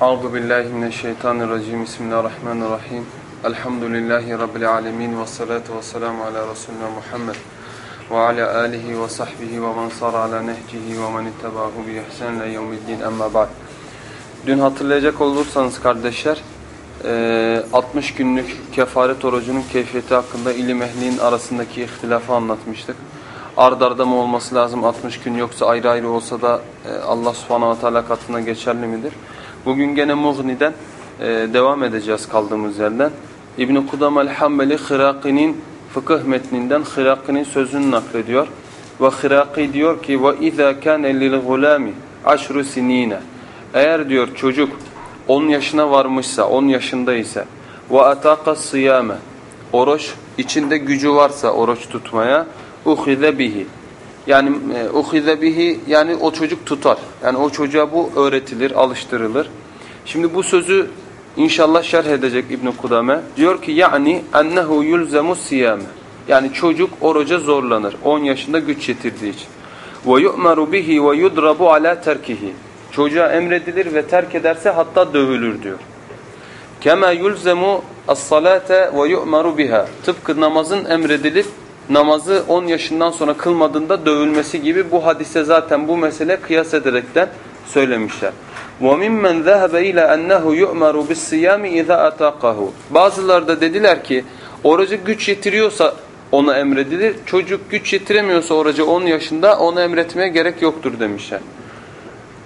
Euzu billahi mineşşeytanirracim. Bismillahirrahmanirrahim. Elhamdülillahi rabbil alamin ve salatu vesselamü ala resulina Muhammed ve ala alihi ve sahbihi ve men sar ala nehcihi ve men ittabahu bi ihsan ila yevmiddin. Amma ba'd. Dün hatırlayacak olursanız kardeşler 60 günlük kefaret orucunun keyfiyeti hakkında ilim ehlinin arasındaki ihtilafı anlatmıştık. Ard arda mı olması lazım 60 gün yoksa ayrı ayrı olsa da Allah subhanahu ve teala katına geçerli midir? Bugün gene Mughni'den devam edeceğiz kaldığımız yerden. İbn-i Kudam el-Hambeli Hıraki'nin fıkıh metninden Hıraki'nin sözünü naklediyor. Ve Hıraki diyor ki وَاِذَا كَانَ لِلْغُلَامِ عَشْرُ سِن۪ينَ Eğer diyor çocuk 10 yaşına varmışsa, 10 yaşında ise وَاَتَاقَ الصِّيَامَ Oruç içinde gücü varsa oruç tutmaya uhize bihi. yani e, uhize bihi yani o çocuk tutar. Yani o çocuğa bu öğretilir, alıştırılır. Şimdi bu sözü inşallah şerh edecek İbn Kudame. Diyor ki yani ennehu yulzemu siyame. Yani çocuk oruca zorlanır 10 yaşında güç yetirdiği için. Ve yu'maru bihi ve yudrabu ala terkihi. Çocuğa emredilir ve terk ederse hatta dövülür diyor. Kema yulzemu as-salate ve yu'maru biha. Tıpkı namazın emredilip namazı 10 yaşından sonra kılmadığında dövülmesi gibi bu hadise zaten bu mesele kıyas ederekten söylemişler. وَمِمَّنْ ذَهَبَ اِلَى اَنَّهُ يُؤْمَرُ بِالصِّيَامِ اِذَا اَتَاقَهُ Bazıları da dediler ki orucu güç yetiriyorsa ona emredilir. Çocuk güç yetiremiyorsa orucu 10 yaşında onu emretmeye gerek yoktur demişler.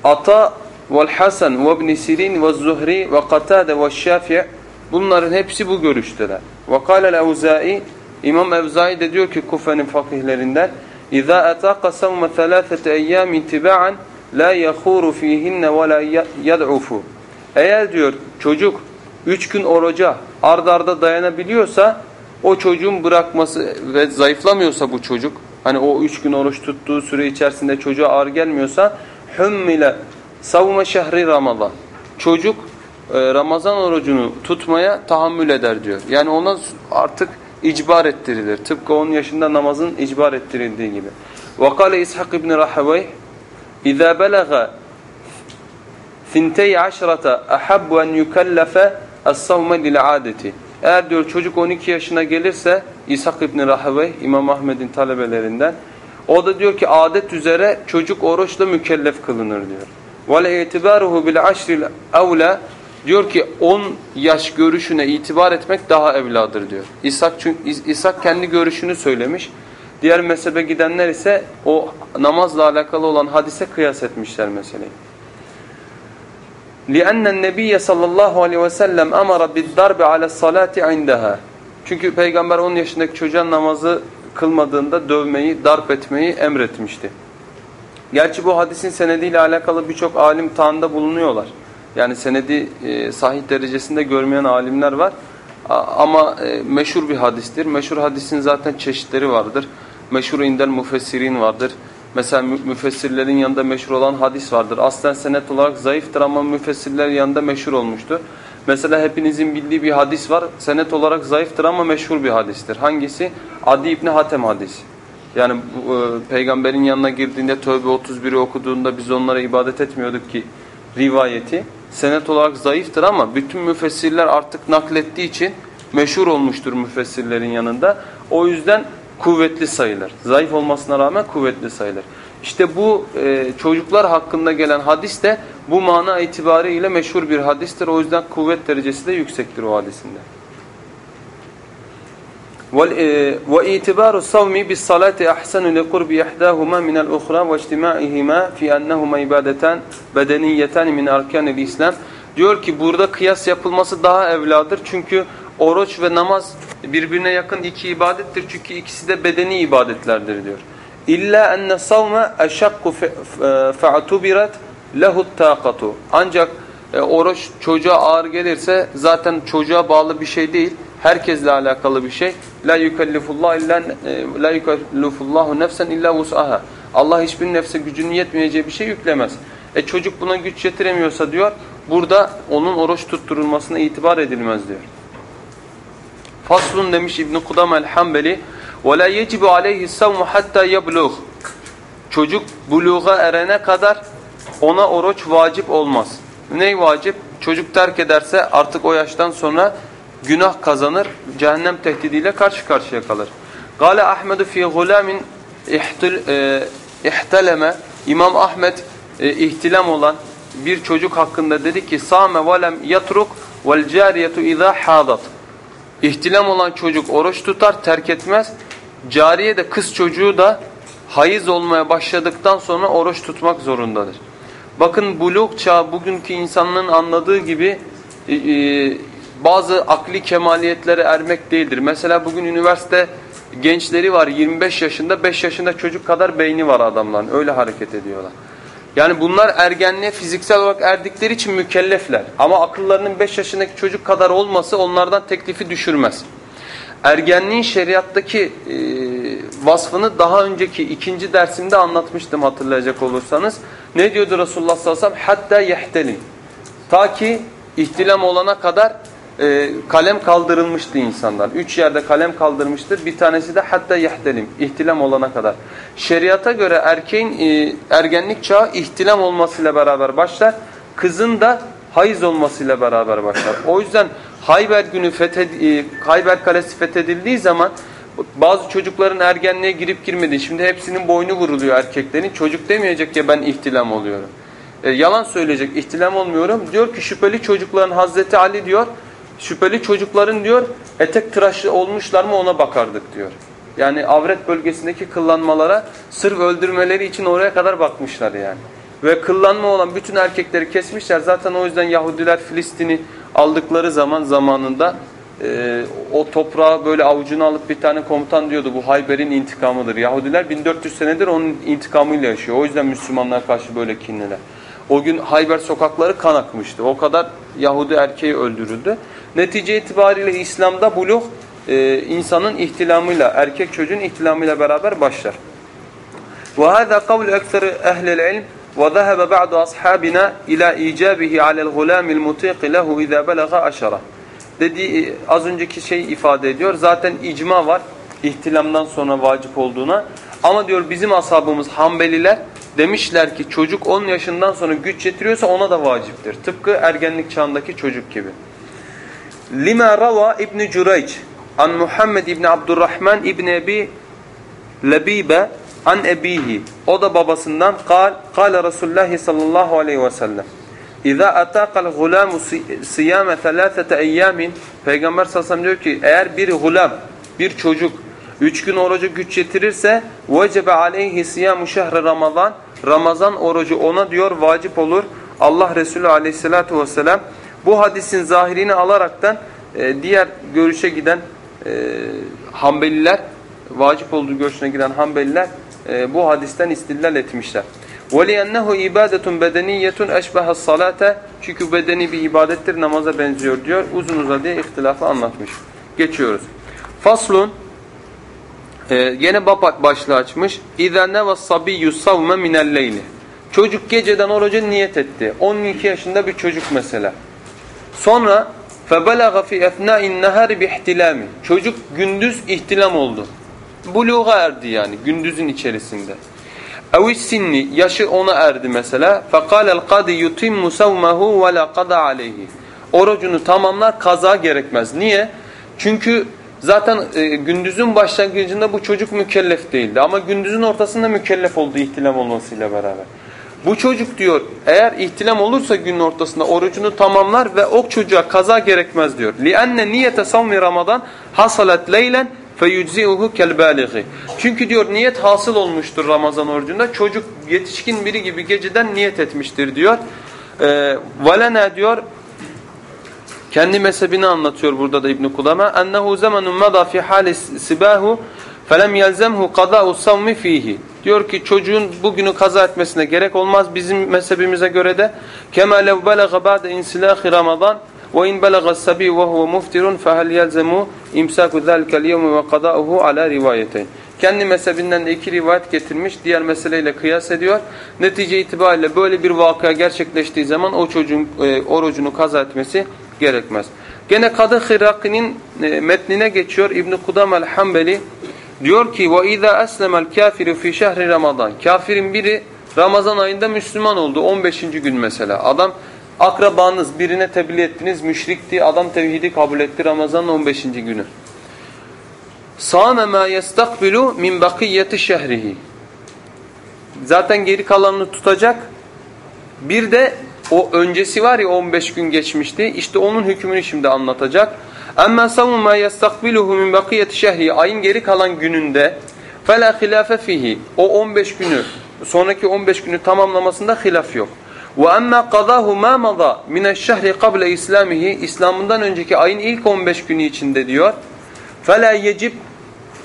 Ata vel Hasan ve İbn Sirin ve Zuhri ve Katade ve Şafi bunların hepsi bu görüşteler. Ve kâle el-Evzai İmam Evzai de diyor ki Kufe'nin fakihlerinden ataqa savme thalâthete eyyâmin tiba'an la yahuru fihinne ve la yad'ufu. Eğer diyor çocuk üç gün oruca ard arda dayanabiliyorsa o çocuğun bırakması ve zayıflamıyorsa bu çocuk hani o üç gün oruç tuttuğu süre içerisinde çocuğa ağır gelmiyorsa hümmile savme şehri ramazan. Çocuk e, Ramazan orucunu tutmaya tahammül eder diyor. Yani ona artık icbar ettirilir. Tıpkı 10 yaşında namazın icbar ettirildiği gibi. وقال İshak ibn Rahavey اِذَا بَلَغَ ثِنْتَيْ عَشْرَةَ اَحَبُّ اَنْ يُكَلَّفَ الصَّوْمَ لِلْعَادَةِ Eğer diyor çocuk 12 yaşına gelirse İshak ibn Rahavey İmam Ahmed'in talebelerinden o da diyor ki adet üzere çocuk oruçla mükellef kılınır diyor. وَلَاِعْتِبَارُهُ بِالْعَشْرِ الْاَوْلَى Diyor ki 10 yaş görüşüne itibar etmek daha evladır diyor. İshak, çünkü, İshak kendi görüşünü söylemiş. Diğer mezhebe gidenler ise o namazla alakalı olan hadise kıyas etmişler meseleyi. لِأَنَّ النَّبِيَّ sallallahu aleyhi ve sellem اَمَرَ بِالدَّرْبِ عَلَى الصَّلَاةِ عِنْدَهَا Çünkü Peygamber 10 yaşındaki çocuğa namazı kılmadığında dövmeyi, darp etmeyi emretmişti. Gerçi bu hadisin senediyle alakalı birçok alim tağında bulunuyorlar. Yani senedi e, sahih derecesinde görmeyen alimler var. A, ama e, meşhur bir hadistir. Meşhur hadisin zaten çeşitleri vardır. Meşhur indel müfessirin vardır. Mesela müfessirlerin yanında meşhur olan hadis vardır. Aslen senet olarak zayıftır ama müfessirler yanında meşhur olmuştur. Mesela hepinizin bildiği bir hadis var. Senet olarak zayıftır ama meşhur bir hadistir. Hangisi? Adi İbni Hatem hadisi. Yani e, peygamberin yanına girdiğinde Tövbe 31'i okuduğunda biz onlara ibadet etmiyorduk ki rivayeti senet olarak zayıftır ama bütün müfessirler artık naklettiği için meşhur olmuştur müfessirlerin yanında. O yüzden kuvvetli sayılır. Zayıf olmasına rağmen kuvvetli sayılır. İşte bu e, çocuklar hakkında gelen hadis de bu mana itibariyle meşhur bir hadistir. O yüzden kuvvet derecesi de yüksektir o hadisinde. وإيتبار الصوم بالصلاة أحسن لقرب إحداهما من الأخرى واجتماعهما في أنهما إبادتان bedeniyeten min arkanil İslam. Diyor ki burada kıyas yapılması daha evladır. Çünkü oruç ve namaz birbirine yakın iki ibadettir. Çünkü ikisi de bedeni ibadetlerdir diyor. İlla enne savme eşakku fe'tubirat lehu taqatu. Ancak e, oruç çocuğa ağır gelirse zaten çocuğa bağlı bir şey değil herkesle alakalı bir şey. La yukellifullah illa e, la yukellifullahu nefsen illa vus'aha. Allah hiçbir nefse gücünün yetmeyeceği bir şey yüklemez. E çocuk buna güç yetiremiyorsa diyor, burada onun oruç tutturulmasına itibar edilmez diyor. Faslun demiş İbn Kudam el-Hanbeli ve la yecibu aleyhi savmu hatta yablugh. Çocuk buluğa erene kadar ona oruç vacip olmaz. Ne vacip? çocuk terk ederse artık o yaştan sonra günah kazanır. Cehennem tehdidiyle karşı karşıya kalır. Gale Ahmedu fi gulamin ihteleme İmam Ahmet e, ihtilam olan bir çocuk hakkında dedi ki same velem yatruk vel cariyetu iza hadat. İhtilam olan çocuk oruç tutar, terk etmez. Cariye de kız çocuğu da hayız olmaya başladıktan sonra oruç tutmak zorundadır. Bakın buluk çağı bugünkü insanların anladığı gibi bazı akli kemaliyetlere ermek değildir. Mesela bugün üniversite gençleri var 25 yaşında 5 yaşında çocuk kadar beyni var adamların öyle hareket ediyorlar. Yani bunlar ergenliğe fiziksel olarak erdikleri için mükellefler. Ama akıllarının 5 yaşındaki çocuk kadar olması onlardan teklifi düşürmez. Ergenliğin şeriattaki e, vasfını daha önceki ikinci dersimde anlatmıştım hatırlayacak olursanız. Ne diyordu Resulullah sallallahu aleyhi ve sellem? Hatta yehtelim. Ta ki ihtilam olana kadar e, kalem kaldırılmıştı insanlar. Üç yerde kalem kaldırmıştır. Bir tanesi de hatta yehtelim. ihtilam olana kadar. Şeriata göre erkeğin e, ergenlik çağı ihtilam olmasıyla beraber başlar. Kızın da hayız olmasıyla beraber başlar. O yüzden Hayber günü fethed e, Hayber kalesi fethedildiği zaman bazı çocukların ergenliğe girip girmediği şimdi hepsinin boynu vuruluyor erkeklerin. Çocuk demeyecek ya ben ihtilam oluyorum. E, yalan söyleyecek ihtilam olmuyorum. Diyor ki şüpheli çocukların Hazreti Ali diyor şüpheli çocukların diyor etek tıraşı olmuşlar mı ona bakardık diyor. Yani avret bölgesindeki kıllanmalara sırf öldürmeleri için oraya kadar bakmışlar yani. Ve kıllanma olan bütün erkekleri kesmişler. Zaten o yüzden Yahudiler Filistin'i aldıkları zaman zamanında e, o toprağı böyle avucuna alıp bir tane komutan diyordu bu Hayber'in intikamıdır. Yahudiler 1400 senedir onun intikamıyla yaşıyor. O yüzden Müslümanlar karşı böyle kinliler. O gün Hayber sokakları kan akmıştı. O kadar Yahudi erkeği öldürüldü. Netice itibariyle İslam'da buluğ e, insanın ihtilamıyla, erkek çocuğun ihtilamıyla beraber başlar. وهذا قول أكثر أهل العلم وذهب بعض أصحابنا إلى إيجابه على الغلام المطيق له إذا بلغ عشرة dediği az önceki şey ifade ediyor. Zaten icma var ihtilamdan sonra vacip olduğuna. Ama diyor bizim ashabımız Hanbeliler demişler ki çocuk 10 yaşından sonra güç yetiriyorsa ona da vaciptir. Tıpkı ergenlik çağındaki çocuk gibi. Lima rava İbn Cüreyç an Muhammed İbn Abdurrahman İbn Ebi Lebibe an ebihi. O da babasından kal kale Resulullah sallallahu aleyhi ve sellem. İza ataqal gulamu siyame thalatete eyyamin Peygamber sallallahu aleyhi ve sellem diyor ki eğer bir gulam bir çocuk üç gün orucu güç yetirirse vecebe aleyhi siyamu şehri ramazan Ramazan orucu ona diyor vacip olur. Allah Resulü aleyhissalatu vesselam bu hadisin zahirini alaraktan e, diğer görüşe giden e, Hanbeliler, vacip olduğu görüşüne giden Hanbeliler e, bu hadisten istillal etmişler. وَلِيَنَّهُ اِبَادَةٌ بَدَنِيَّةٌ اَشْبَهَ الصَّلَاةَ Çünkü bedeni bir ibadettir, namaza benziyor diyor. Uzun uzadıya ihtilafı anlatmış. Geçiyoruz. Faslun ee, yine bab başlığı açmış. اِذَا نَوَ الصَّبِيُّ صَوْمَ مِنَ اللَّيْلِ Çocuk geceden oruca niyet etti. 12 yaşında bir çocuk mesela. Sonra فَبَلَغَ فِي اَثْنَاءِ النَّهَرِ بِاحْتِلَامِ Çocuk gündüz ihtilam oldu. Buluğa erdi yani gündüzün içerisinde. اَوِ sinni Yaşı ona erdi mesela. فَقَالَ الْقَدِ يُتِمُّ سَوْمَهُ وَلَا قَدَ عَلَيْهِ Orucunu tamamlar kaza gerekmez. Niye? Çünkü zaten e, gündüzün başlangıcında bu çocuk mükellef değildi. Ama gündüzün ortasında mükellef oldu ihtilam olmasıyla beraber. Bu çocuk diyor eğer ihtilam olursa günün ortasında orucunu tamamlar ve o çocuğa kaza gerekmez diyor. لِأَنَّ نِيَةَ صَوْمِ Ramazan hasalat leylen feyudziuhu kelbâliği. Çünkü diyor niyet hasıl olmuştur Ramazan orucunda. Çocuk yetişkin biri gibi geceden niyet etmiştir diyor. Ee, Valena diyor kendi mezhebini anlatıyor burada da İbn Kudama. Ennehu zamanun mada fi hali sibahu felem yelzemhu qada'u savmi fihi. Diyor ki çocuğun bugünü kaza etmesine gerek olmaz bizim mezhebimize göre de. Kema lev belaga ba'de insilahi Ramazan ve in belaga sabi ve huve muftirun fehel yelzemu imsaku zâlikel yevmi ve kadâuhu ala rivayeteyn. Kendi mezhebinden de iki rivayet getirmiş. Diğer meseleyle kıyas ediyor. Netice itibariyle böyle bir vakıa gerçekleştiği zaman o çocuğun e, orucunu kaza etmesi gerekmez. Gene Kadı Hiraki'nin e, metnine geçiyor İbn Kudam el-Hanbeli diyor ki iza aslama el-kafiru fi şehri Ramazan. Kafirin biri Ramazan ayında Müslüman oldu 15. gün mesela. Adam akrabanız birine tebliğ ettiniz müşrikti adam tevhidi kabul etti Ramazan'ın 15. günü. Sâme mâ yestakbilu min bakiyyeti şehrihi. Zaten geri kalanını tutacak. Bir de o öncesi var ya 15 gün geçmişti. İşte onun hükmünü şimdi anlatacak. Amma savmu ma yestakbiluhu min bakiyeti şehri ayın geri kalan gününde fela hilafe fihi. O 15 günü sonraki 15 günü tamamlamasında hilaf yok. Ve amma qadahu ma maza min eş-şehri qabla islamihi İslam'ından önceki ayın ilk 15 günü içinde diyor. Fela yecib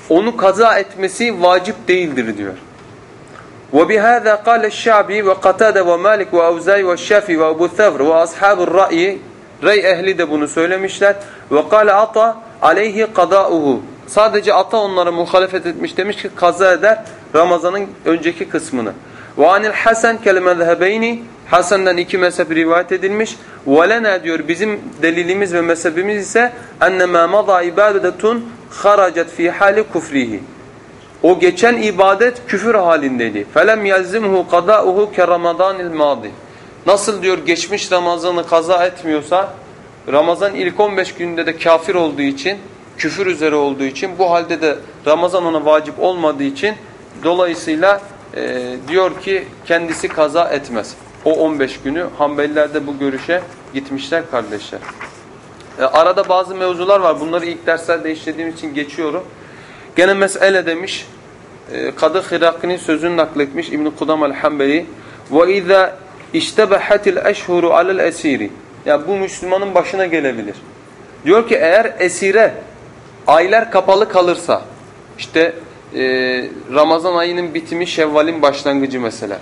onu kaza etmesi vacip değildir diyor. وبهذا قال الشعبي وقتادة ومالك وأوزاي والشافي وأبو الثور وأصحاب الرأي Rey ehli de bunu söylemişler. Ve kâle ata aleyhi kadâuhu. Sadece ata onlara muhalefet etmiş demiş ki kaza eder Ramazan'ın önceki kısmını. Ve anil Hasan kelimezhebeyni Hasan'dan iki mezhep rivayet edilmiş. Ve diyor bizim delilimiz ve mezhebimiz ise ennemâ madâ ibadetun haracet fi hali kufrihi. O geçen ibadet küfür halindeydi. Felem yelzimhu kadâuhu ke Ramazanil mâdi. Nasıl diyor geçmiş Ramazan'ı kaza etmiyorsa Ramazan ilk 15 gününde de kafir olduğu için, küfür üzere olduğu için bu halde de Ramazan ona vacip olmadığı için dolayısıyla e, diyor ki kendisi kaza etmez. O 15 günü Hanbeliler de bu görüşe gitmişler kardeşler. E, arada bazı mevzular var. Bunları ilk derslerde işlediğim için geçiyorum. Gene mesele demiş. E, Kadı Hiraki'nin sözünü nakletmiş İbn-i Kudam el-Hanbeli. وَاِذَا İştebehatil eşhuru alel esiri. Yani bu Müslümanın başına gelebilir. Diyor ki eğer esire aylar kapalı kalırsa işte e, Ramazan ayının bitimi Şevval'in başlangıcı mesela.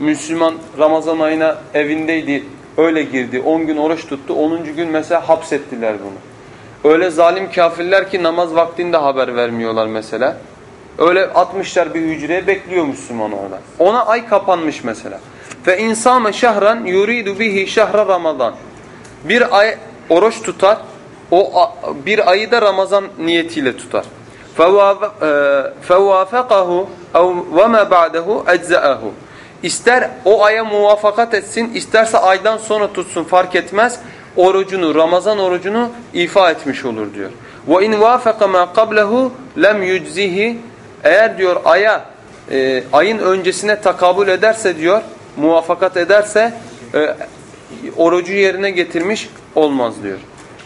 Müslüman Ramazan ayına evindeydi öyle girdi 10 gün oruç tuttu 10. gün mesela hapsettiler bunu. Öyle zalim kafirler ki namaz vaktinde haber vermiyorlar mesela. Öyle atmışlar bir hücreye bekliyor Müslüman orada. Ona ay kapanmış mesela. Fe insame şehran yuridu bihi şehra Ramazan. Bir ay oruç tutar. O bir ayı da Ramazan niyetiyle tutar. Fevafakahu ve ma ba'dahu eczaehu. İster o aya muvafakat etsin, isterse aydan sonra tutsun fark etmez. Orucunu, Ramazan orucunu ifa etmiş olur diyor. Ve in vafaka ma qablehu lem yuczihi. Eğer diyor aya e, ayın öncesine takabül ederse diyor muvaffakat ederse e, orucu yerine getirmiş olmaz diyor.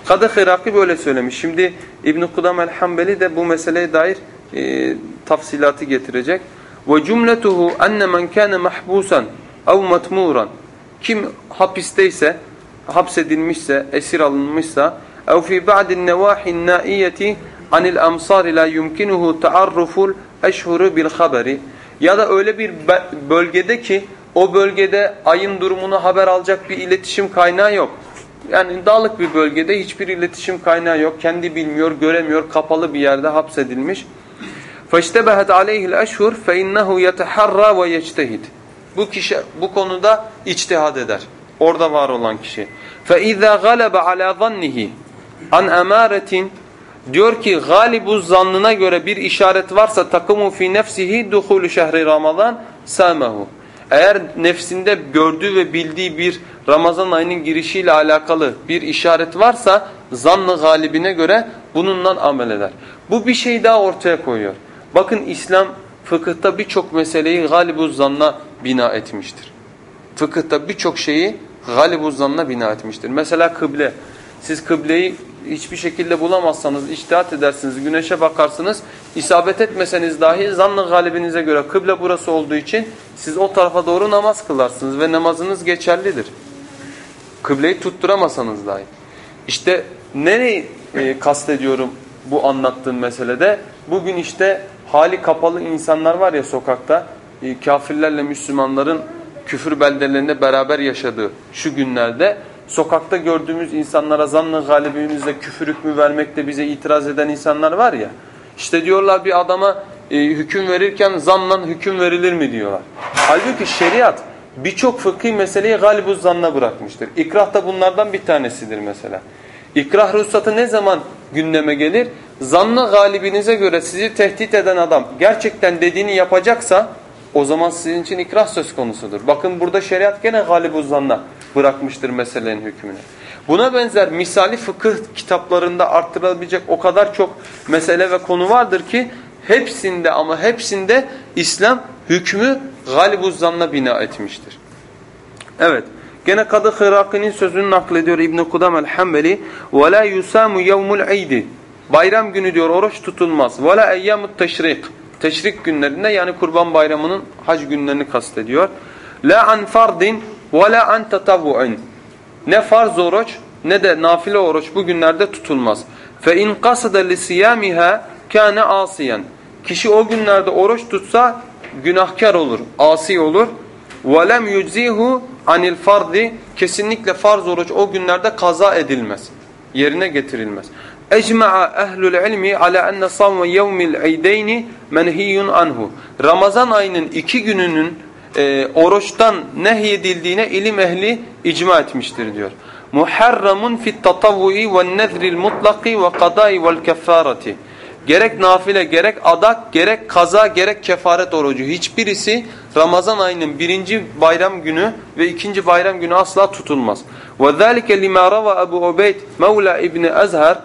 Kadı Hıraki böyle söylemiş. Şimdi İbn-i Kudam el-Hambeli de bu meseleye dair e, tafsilatı getirecek. Cümletuhu enne men kâne mahbusan ev matmuran kim hapisteyse, hapsedilmişse, esir alınmışsa fi ba'din nevahin naiyeti anil amsar la yumkinuhu taarruful eşhuru bil haberi ya da öyle bir bölgede ki o bölgede ayın durumunu haber alacak bir iletişim kaynağı yok. Yani dağlık bir bölgede hiçbir iletişim kaynağı yok. Kendi bilmiyor, göremiyor, kapalı bir yerde hapsedilmiş. فَاشْتَبَهَتْ عَلَيْهِ الْأَشْهُرْ فَاِنَّهُ يَتَحَرَّى وَيَجْتَهِدْ Bu kişi bu konuda içtihad eder. Orada var olan kişi. فَاِذَا غَلَبَ عَلَى ظَنِّهِ an emaretin diyor ki galibu zannına göre bir işaret varsa takımı fi nefsihi duhulu şehri ramazan samahu eğer nefsinde gördüğü ve bildiği bir Ramazan ayının girişiyle alakalı bir işaret varsa zannı galibine göre bununla amel eder. Bu bir şey daha ortaya koyuyor. Bakın İslam fıkıhta birçok meseleyi galibuz zanna bina etmiştir. Fıkıhta birçok şeyi galibuz zanna bina etmiştir. Mesela kıble. Siz kıbleyi hiçbir şekilde bulamazsanız, iştihat edersiniz, güneşe bakarsınız, isabet etmeseniz dahi zannı galibinize göre kıble burası olduğu için siz o tarafa doğru namaz kılarsınız ve namazınız geçerlidir. Kıbleyi tutturamasanız dahi. İşte nereyi e, kastediyorum bu anlattığım meselede? Bugün işte hali kapalı insanlar var ya sokakta, e, kafirlerle Müslümanların küfür beldelerinde beraber yaşadığı şu günlerde sokakta gördüğümüz insanlara zannı galibimizle küfür hükmü vermekte bize itiraz eden insanlar var ya. İşte diyorlar bir adama e, hüküm verirken zanla hüküm verilir mi diyorlar. Halbuki şeriat birçok fıkhi meseleyi galibu zanna bırakmıştır. İkrah da bunlardan bir tanesidir mesela. İkrah ruhsatı ne zaman gündeme gelir? Zanna galibinize göre sizi tehdit eden adam gerçekten dediğini yapacaksa o zaman sizin için ikrah söz konusudur. Bakın burada şeriat gene galibu zanna bırakmıştır meselenin hükmüne. Buna benzer misali fıkıh kitaplarında arttırılabilecek o kadar çok mesele ve konu vardır ki hepsinde ama hepsinde İslam hükmü galibuz zanna bina etmiştir. Evet. Gene Kadı Hıraki'nin sözünü naklediyor İbn-i Kudam el-Hambeli. وَلَا يُسَامُ يَوْمُ الْعِيدِ Bayram günü diyor oruç tutulmaz. وَلَا اَيَّمُ teşrik Teşrik günlerinde yani kurban bayramının hac günlerini kastediyor. La an fardin la an tatavvu'in. Ne farz oruç ne de nafile oruç bu günlerde tutulmaz. Qasada li siyamiha kana asiyan. Kişi o günlerde oruç tutsa günahkar olur, asi olur. Lem yuzihu anil fardi kesinlikle farz oruç o günlerde kaza edilmez. Yerine getirilmez. Ecma'a ehlul ilmi ala enne savme yevmil eydeyni menhiyun anhu. Ramazan ayının iki gününün e, oruçtan nehyedildiğine ilim ehli icma etmiştir diyor. Muharramun fit tatavvu'i ve nezril mutlaki ve kadai vel kefareti. Gerek nafile, gerek adak, gerek kaza, gerek kefaret orucu. Hiçbirisi Ramazan ayının birinci bayram günü ve ikinci bayram günü asla tutulmaz. وَذَٰلِكَ لِمَا رَوَى أَبُو عُبَيْدْ مَوْلَى İbni Ezher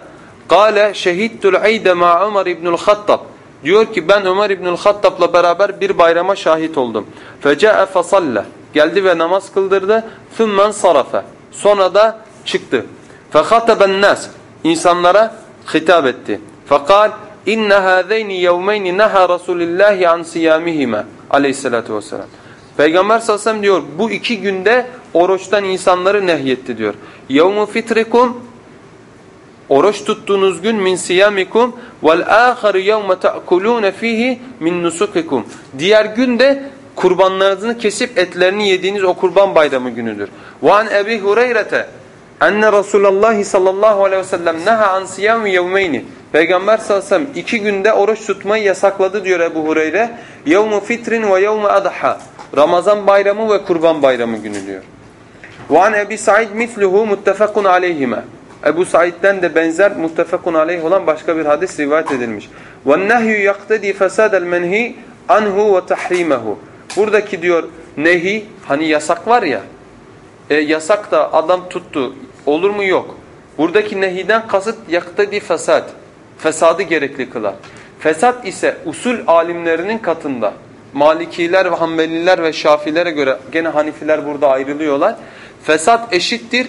قَالَ شَهِدْتُ الْعَيْدَ مَا عُمَرْ İbnُ الْخَطَّبِ Diyor ki ben Ömer İbnül Hattab'la beraber bir bayrama şahit oldum. Fece'e fesalle. Geldi ve namaz kıldırdı. Thümmen sarafe. Sonra da çıktı. Fekhateben nas. İnsanlara hitap etti. Fekal inne hâzeyni yevmeyni neha Resulillahi an siyamihime. Aleyhissalatu vesselam. Peygamber sallallahu diyor bu iki günde oruçtan insanları nehyetti diyor. Yevmu fitrikum Oruç tuttuğunuz gün min siyamikum vel aharu yevme ta'kulun fihi min nusukikum. Diğer gün de kurbanlarınızı kesip etlerini yediğiniz o kurban bayramı günüdür. Ve an Ebi Hureyre'te enne Resulullah sallallahu aleyhi ve sellem neha an siyami yevmeyni. Peygamber sallallahu aleyhi ve sellem iki günde oruç tutmayı yasakladı diyor Ebu Hureyre. Yevmu fitrin ve yevmu adha. Ramazan bayramı ve kurban bayramı günü diyor. Ve an Ebi Said misluhu muttefakun aleyhime. Ebu Said'den de benzer muttefakun aleyh olan başka bir hadis rivayet edilmiş. وَالنَّهْيُ يَقْتَدِي فَسَادَ الْمَنْهِ anhu ve tahrimehu. Buradaki diyor nehi hani yasak var ya. E, yasak da adam tuttu. Olur mu? Yok. Buradaki nehiden kasıt yaktedi fesad. Fesadı gerekli kılar. Fesat ise usul alimlerinin katında. Malikiler ve Hanbeliler ve Şafilere göre gene Hanifiler burada ayrılıyorlar. Fesat eşittir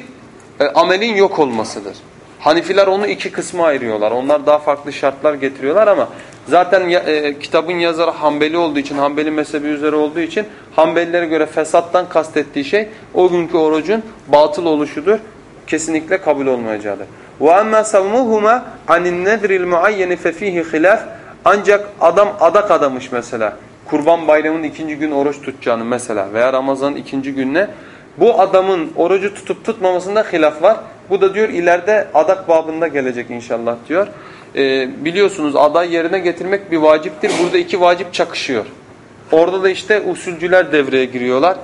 e, amelin yok olmasıdır. Hanifiler onu iki kısma ayırıyorlar. Onlar daha farklı şartlar getiriyorlar ama zaten ya, e, kitabın yazarı Hanbeli olduğu için, Hanbeli mezhebi üzere olduğu için Hanbelilere göre fesattan kastettiği şey o günkü orucun batıl oluşudur. Kesinlikle kabul olmayacağıdır. وَاَمَّا سَوْمُهُمَا عَنِ النَّذْرِ الْمُعَيَّنِ فَف۪يهِ خِلَافٍ Ancak adam adak adamış mesela. Kurban bayramının ikinci gün oruç tutacağını mesela veya Ramazan'ın ikinci gününe bu adamın orucu tutup tutmamasında hilaf var. Bu da diyor ileride adak babında gelecek inşallah diyor. Ee, biliyorsunuz aday yerine getirmek bir vaciptir. Burada iki vacip çakışıyor. Orada da işte usulcüler devreye giriyorlar.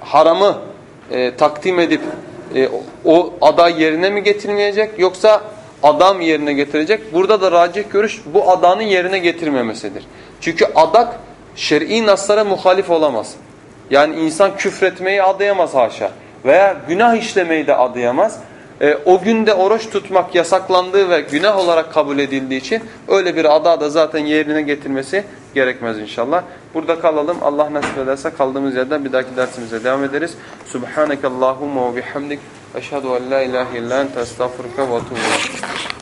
Haramı e, takdim edip e, o aday yerine mi getirmeyecek yoksa adam yerine getirecek? Burada da racih görüş bu adanın yerine getirmemesidir. Çünkü adak şer'i naslara muhalif olamaz. Yani insan küfretmeyi adayamaz haşa. Veya günah işlemeyi de adayamaz. E, o günde oruç tutmak yasaklandığı ve günah olarak kabul edildiği için öyle bir ada da zaten yerine getirmesi gerekmez inşallah. Burada kalalım. Allah nasip ederse kaldığımız yerden bir dahaki dersimize devam ederiz. Subhaneke Allahumma ve bihamdik. Eşhedü en la ilahe illa ente estağfurullah ve etûbü